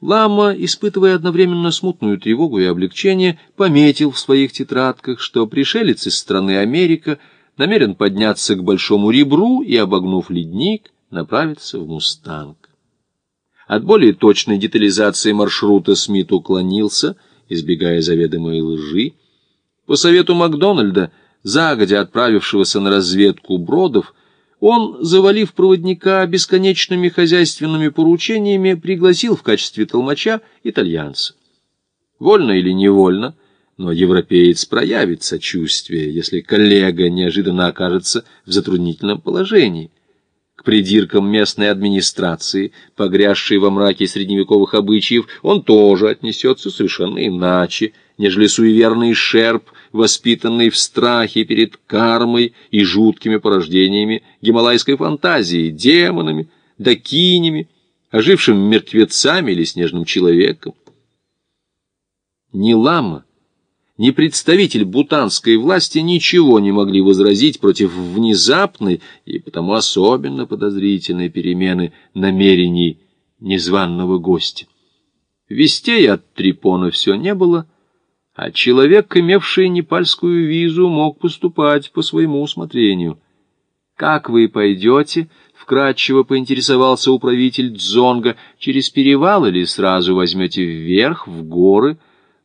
Лама, испытывая одновременно смутную тревогу и облегчение, пометил в своих тетрадках, что пришелец из страны Америка намерен подняться к Большому Ребру и, обогнув ледник, направиться в Мустанг. От более точной детализации маршрута Смит уклонился, избегая заведомой лжи. По совету Макдональда, загодя отправившегося на разведку Бродов, он, завалив проводника бесконечными хозяйственными поручениями, пригласил в качестве толмача итальянца. Вольно или невольно, но европеец проявит сочувствие, если коллега неожиданно окажется в затруднительном положении. К придиркам местной администрации, погрязшей во мраке средневековых обычаев, он тоже отнесется совершенно иначе, нежели суеверный шерп, воспитанный в страхе перед кармой и жуткими порождениями гималайской фантазии, демонами, дакинями, ожившим мертвецами или снежным человеком. Ни лама, ни представитель бутанской власти ничего не могли возразить против внезапной и потому особенно подозрительной перемены намерений незваного гостя. Вестей от Трипона все не было, а человек, имевший непальскую визу, мог поступать по своему усмотрению. «Как вы пойдете?» — вкратчиво поинтересовался управитель Дзонга. «Через перевал или сразу возьмете вверх, в горы?»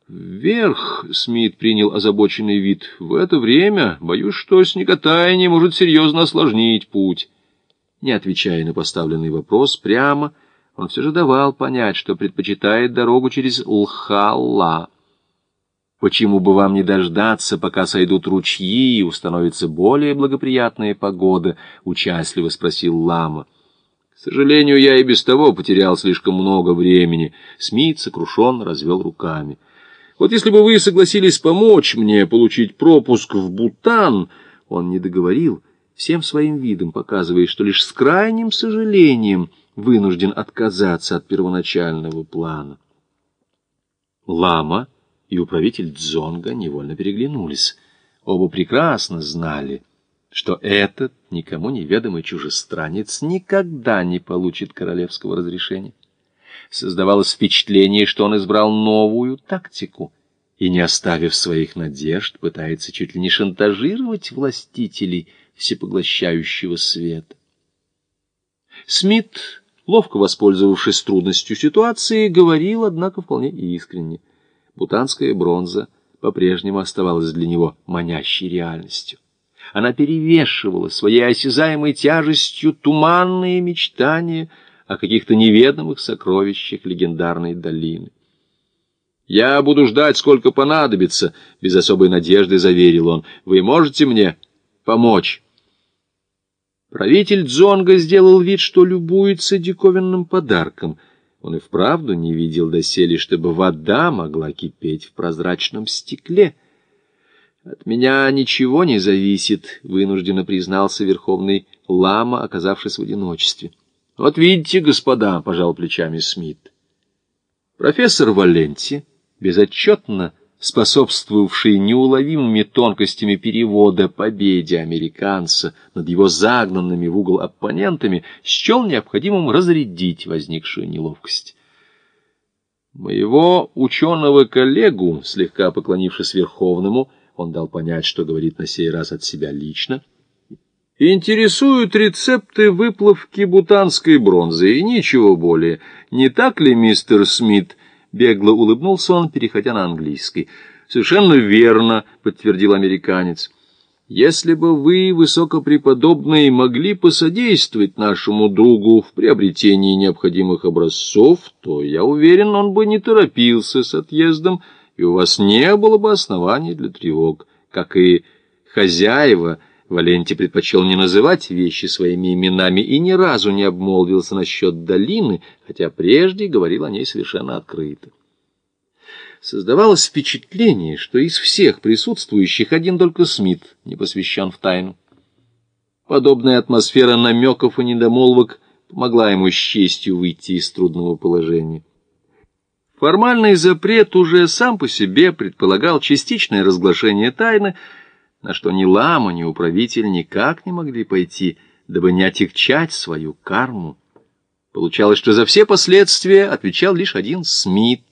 «Вверх», — Смит принял озабоченный вид, — «в это время, боюсь, что снеготаяние может серьезно осложнить путь». Не отвечая на поставленный вопрос прямо, он все же давал понять, что предпочитает дорогу через Лхалла. Почему бы вам не дождаться, пока сойдут ручьи и установится более благоприятная погода? — участливо спросил лама. — К сожалению, я и без того потерял слишком много времени. Смит сокрушен развел руками. — Вот если бы вы согласились помочь мне получить пропуск в Бутан... Он не договорил, всем своим видом показывая, что лишь с крайним сожалением вынужден отказаться от первоначального плана. Лама и управитель Дзонга невольно переглянулись. Оба прекрасно знали, что этот никому неведомый чужестранец никогда не получит королевского разрешения. Создавалось впечатление, что он избрал новую тактику и, не оставив своих надежд, пытается чуть ли не шантажировать властителей всепоглощающего света. Смит, ловко воспользовавшись трудностью ситуации, говорил, однако, вполне искренне — Бутанская бронза по-прежнему оставалась для него манящей реальностью. Она перевешивала своей осязаемой тяжестью туманные мечтания о каких-то неведомых сокровищах легендарной долины. «Я буду ждать, сколько понадобится», — без особой надежды заверил он. «Вы можете мне помочь?» Правитель Дзонга сделал вид, что любуется диковинным подарком — он и вправду не видел доселе, чтобы вода могла кипеть в прозрачном стекле. «От меня ничего не зависит», — вынужденно признался верховный лама, оказавшись в одиночестве. «Вот видите, господа», — пожал плечами Смит. Профессор Валенти безотчетно способствовавший неуловимыми тонкостями перевода победе американца над его загнанными в угол оппонентами, счел необходимым разрядить возникшую неловкость. Моего ученого коллегу, слегка поклонившись Верховному, он дал понять, что говорит на сей раз от себя лично, интересуют рецепты выплавки бутанской бронзы и ничего более. Не так ли, мистер Смит, — Бегло улыбнулся он, переходя на английский. «Совершенно верно», — подтвердил американец. «Если бы вы, высокопреподобный, могли посодействовать нашему другу в приобретении необходимых образцов, то, я уверен, он бы не торопился с отъездом, и у вас не было бы оснований для тревог, как и хозяева — Валентий предпочел не называть вещи своими именами и ни разу не обмолвился насчет долины, хотя прежде говорил о ней совершенно открыто. Создавалось впечатление, что из всех присутствующих один только Смит не посвящен в тайну. Подобная атмосфера намеков и недомолвок помогла ему с честью выйти из трудного положения. Формальный запрет уже сам по себе предполагал частичное разглашение тайны, на что ни лама, ни управитель никак не могли пойти, дабы не отягчать свою карму. Получалось, что за все последствия отвечал лишь один Смит,